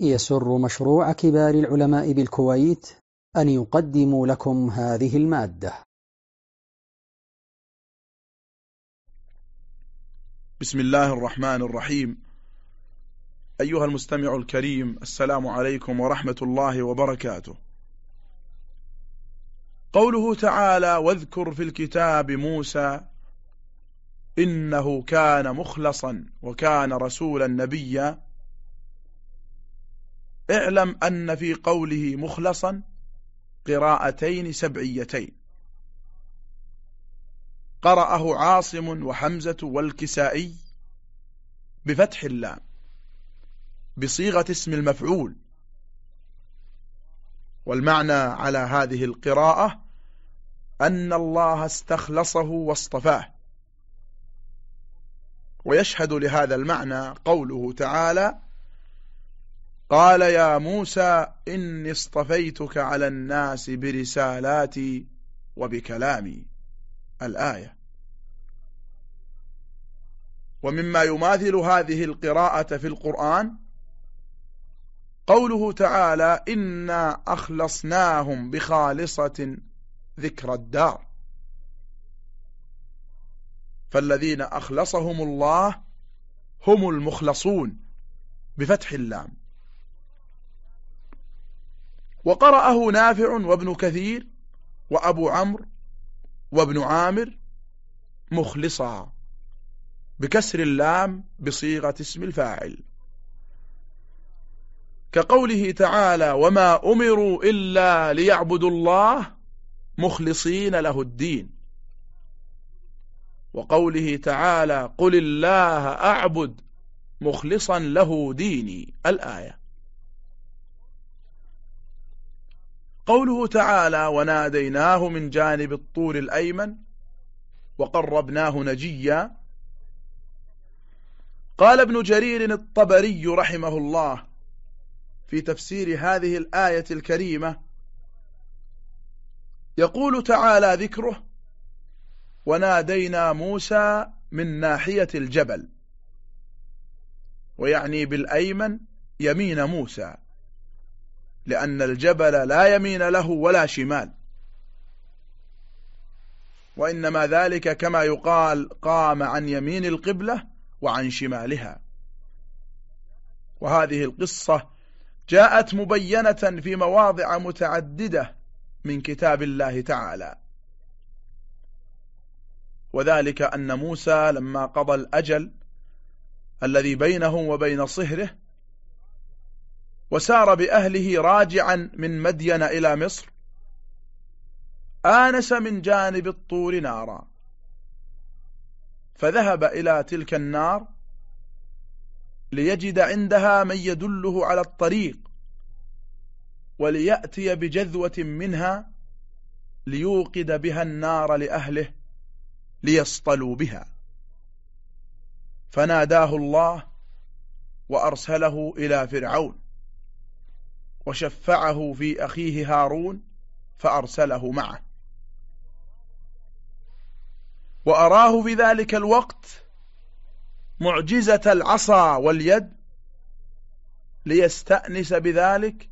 يسر مشروع كبار العلماء بالكويت أن يقدم لكم هذه المادة. بسم الله الرحمن الرحيم. أيها المستمع الكريم السلام عليكم ورحمة الله وبركاته. قوله تعالى واذكر في الكتاب موسى إنه كان مخلصا وكان رسولا نبيا اعلم أن في قوله مخلصا قراءتين سبعيتين. قرأه عاصم وحمزة والكسائي بفتح اللام بصيغة اسم المفعول. والمعنى على هذه القراءة أن الله استخلصه واصطفاه. ويشهد لهذا المعنى قوله تعالى قال يا موسى إني اصطفيتك على الناس برسالاتي وبكلامي. الآية. ومما يماثل هذه القراءة في القرآن قوله تعالى إنا أخلصناهم بخالصة ذكر الدار. فالذين أخلصهم الله هم المخلصون بفتح اللام. وقرأه نافع وابن كثير وأبو عمرو وابن عامر مخلصا بكسر اللام بصيغة اسم الفاعل. كقوله تعالى وما أمروا إلا ليعبدوا الله مخلصين له الدين وقوله تعالى قل الله أعبد مخلصا له ديني الآية. قوله تعالى وناديناه من جانب الطور الأيمن وقربناه نجيا. قال ابن جرير الطبري رحمه الله في تفسير هذه الآية الكريمة يقول تعالى ذكره ونادينا موسى من ناحية الجبل ويعني بالأيمن يمين موسى. لأن الجبل لا يمين له ولا شمال. وإنما ذلك كما يقال قام عن يمين القبلة وعن شمالها. وهذه القصة جاءت مبينة في مواضع متعددة من كتاب الله تعالى. وذلك أن موسى لما قضى الأجل الذي بينه وبين صهره وسار بأهله راجعا من مدين إلى مصر. آنس من جانب الطور نارا. فذهب إلى تلك النار ليجد عندها من يدله على الطريق وليأتي بجذوة منها ليوقد بها النار لأهله ليصطلوا بها. فناداه الله وأرسله إلى فرعون. وشفعه في أخيه هارون فأرسله معه. وأراه في ذلك الوقت معجزة العصا واليد ليستأنس بذلك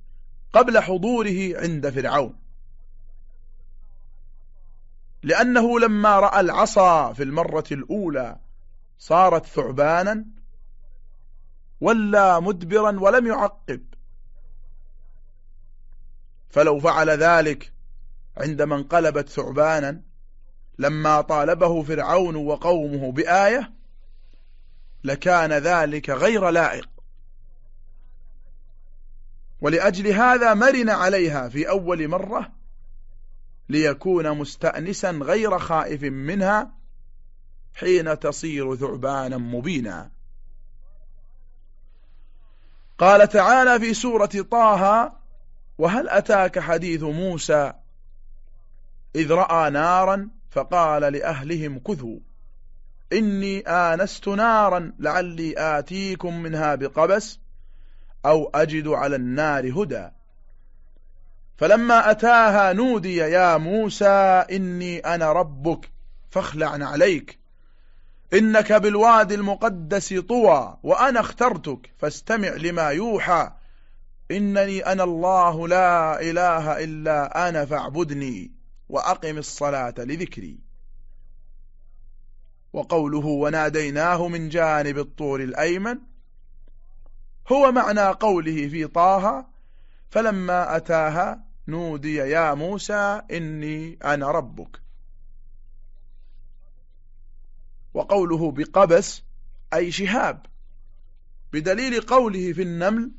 قبل حضوره عند فرعون. لأنه لما رأى العصا في المرة الأولى صارت ثعبانا ولا مدبرا ولم يعقب. فلو فعل ذلك عندما انقلبت ثعبانا لما طالبه فرعون وقومه بآية لكان ذلك غير لائق. ولأجل هذا مرن عليها في أول مرة ليكون مستأنسا غير خائف منها حين تصير ثعبانا مبينا. قال تعالى في سورة طه وهل أتاك حديث موسى إذ رأى نارا فقال لأهلهم كثوا؟ إني آنست نارا لعلي آتيكم منها بقبس أو أجد على النار هدى. فلما أتاها نودي يا موسى إني أنا ربك فاخلع عليك. إنك بالوادي المقدس طوى وأنا اخترتك فاستمع لما يوحى. إنني أنا الله لا إله إلا أنا فاعبدني وأقم الصلاة لذكري. وقوله وناديناه من جانب الطور الأيمن هو معنى قوله في طه فلما أتاها نودي يا موسى إني أنا ربك. وقوله بقبس أي شهاب بدليل قوله في النمل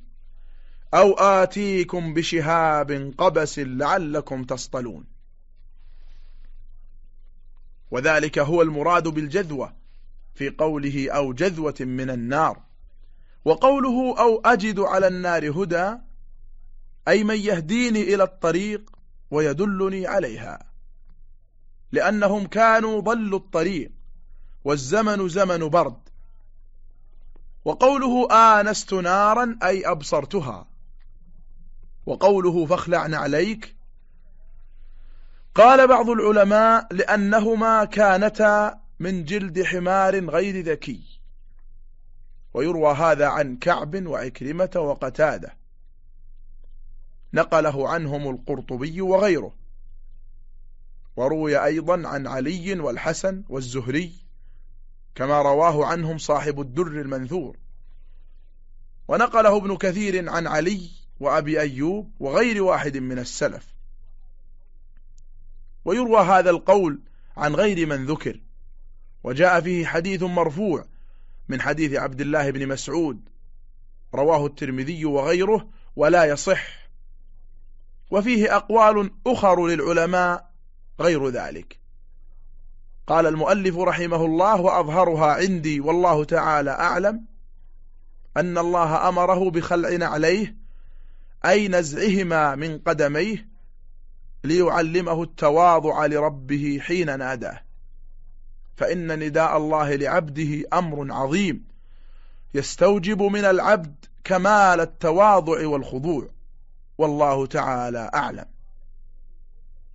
أو آتيكم بشهاب قبس لعلكم تصطلون. وذلك هو المراد بالجذوة في قوله أو جذوة من النار. وقوله أو أجد على النار هدى أي من يهديني إلى الطريق ويدلني عليها. لأنهم كانوا ضلوا الطريق والزمن زمن برد. وقوله آنست نارا أي أبصرتها. وقوله فاخلعن عليك. قال بعض العلماء لأنهما كانتا من جلد حمار غير ذكي. ويروى هذا عن كعب وعكرمة وقتادة. نقله عنهم القرطبي وغيره. وروي أيضا عن علي والحسن والزهري كما رواه عنهم صاحب الدر المنثور. ونقله ابن كثير عن علي وأبي أيوب وغير واحد من السلف. ويروى هذا القول عن غير من ذكر. وجاء فيه حديث مرفوع من حديث عبد الله بن مسعود. رواه الترمذي وغيره ولا يصح. وفيه أقوال أخر للعلماء غير ذلك. قال المؤلف رحمه الله وأظهرها عندي والله تعالى أعلم أن الله أمره بخلع عليه أي نزعهما من قدميه ليعلمه التواضع لربه حين ناداه. فإن نداء الله لعبده أمر عظيم يستوجب من العبد كمال التواضع والخضوع. والله تعالى أعلم.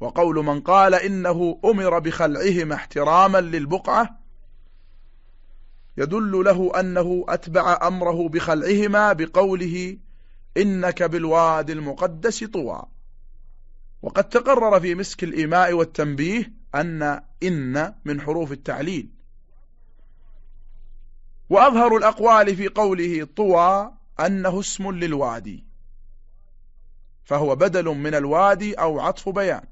وقول من قال إنه أمر بخلعهما احتراما للبقعة يدل له أنه أتبع أمره بخلعهما بقوله إنك بالواد المقدس طوى. وقد تقرر في مسك الإيماء والتنبيه أن إن من حروف التعليل. وأظهر الأقوال في قوله طوى أنه اسم للوادي. فهو بدل من الوادي أو عطف بيان.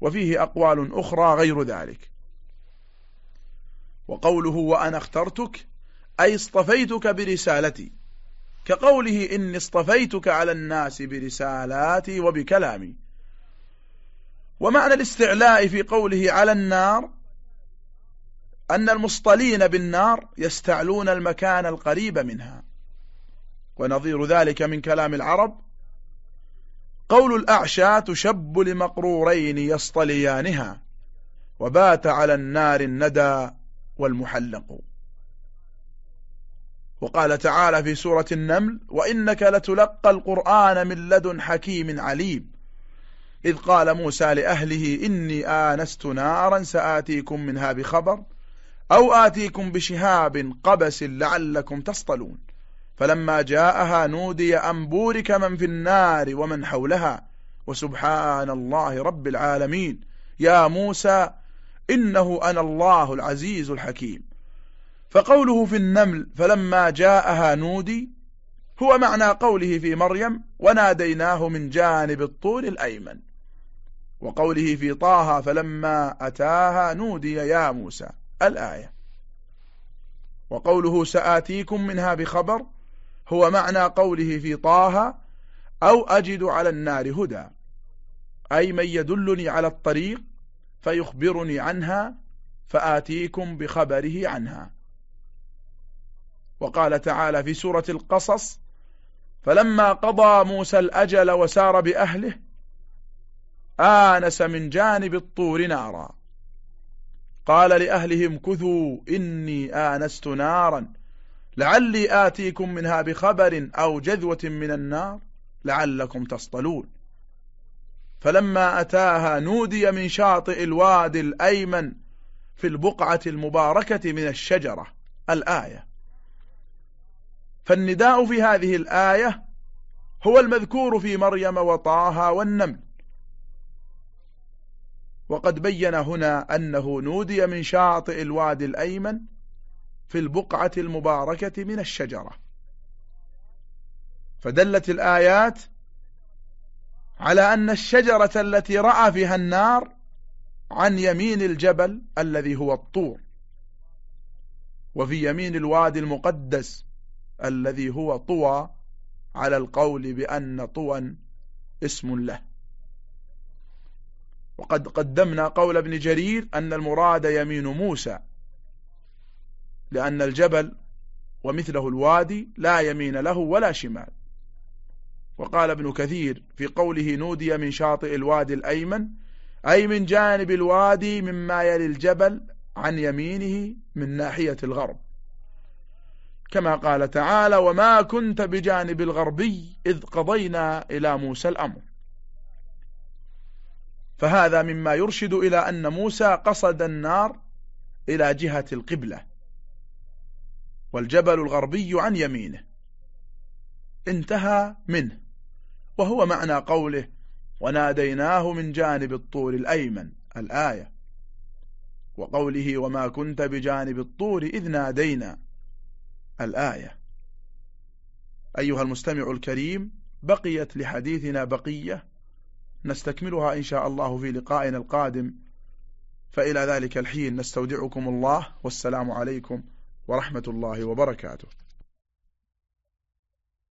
وفيه أقوال أخرى غير ذلك. وقوله وأنا اخترتك أي اصطفيتك برسالتي. كقوله إني اصطفيتك على الناس برسالاتي وبكلامي. ومعنى الاستعلاء في قوله على النار أن المصطلين بالنار يستعلون المكان القريب منها. ونظير ذلك من كلام العرب. قول الأعشى تشب لمقرورين يصطليانها وبات على النار الندى والمحلق. وقال تعالى في سورة النمل وإنك لتلقى القرآن من لدن حكيم عليم. إذ قال موسى لأهله إني آنست نارا سآتيكم منها بخبر أو آتيكم بشهاب قبس لعلكم تصطلون. فلما جاءها نودي أن بورك من في النار ومن حولها. وسبحان الله رب العالمين. يا موسى إنه أنا الله العزيز الحكيم. فقوله في النمل فلما جاءها نودي هو معنى قوله في مريم وناديناه من جانب الطول الأيمن. وقوله في طه فلما أتاها نودي يا موسى. الآية. وقوله سآتيكم منها بخبر هو معنى قوله في طه أو أجد على النار هدى. أي من يدلني على الطريق فيخبرني عنها فآتيكم بخبره عنها. وقال تعالى في سورة القصص فلما قضى موسى الأجل وسار بأهله آنس من جانب الطور نارا. قال لأهلهم كثوا إني آنست نارا لعلي آتيكم منها بخبر أو جذوة من النار لعلكم تصطلون. فلما أتاها نودي من شاطئ الوادي الأيمن في البقعة المباركة من الشجرة الآية. فالنداء في هذه الآية هو المذكور في مريم وطه والنمل. وقد بين هنا أنه نودي من شاطئ الوادي الأيمن في البقعة المباركة من الشجرة. فدلت الآيات على أن الشجرة التي رأى فيها النار عن يمين الجبل الذي هو الطور. وفي يمين الوادي المقدس الذي هو طوى على القول بأن طوى اسم له. وقد قدمنا قول ابن جرير أن المراد يمين موسى لأن الجبل ومثله الوادي لا يمين له ولا شمال. وقال ابن كثير في قوله نودي من شاطئ الوادي الأيمن أي من جانب الوادي مما يلي الجبل عن يمينه من ناحية الغرب. كما قال تعالى وما كنت بجانب الغربي إذ قضينا إلى موسى الأمر. فهذا مما يرشد إلى أن موسى قصد النار إلى جهة القبلة والجبل الغربي عن يمينه. انتهى منه وهو معنى قوله وناديناه من جانب الطور الأيمن الآية. وقوله وما كنت بجانب الطور إذ نادينا. الآية. أيها المستمع الكريم بقيت لحديثنا بقية. نستكملها إن شاء الله في لقائنا القادم. فإلى ذلك الحين نستودعكم الله والسلام عليكم ورحمة الله وبركاته.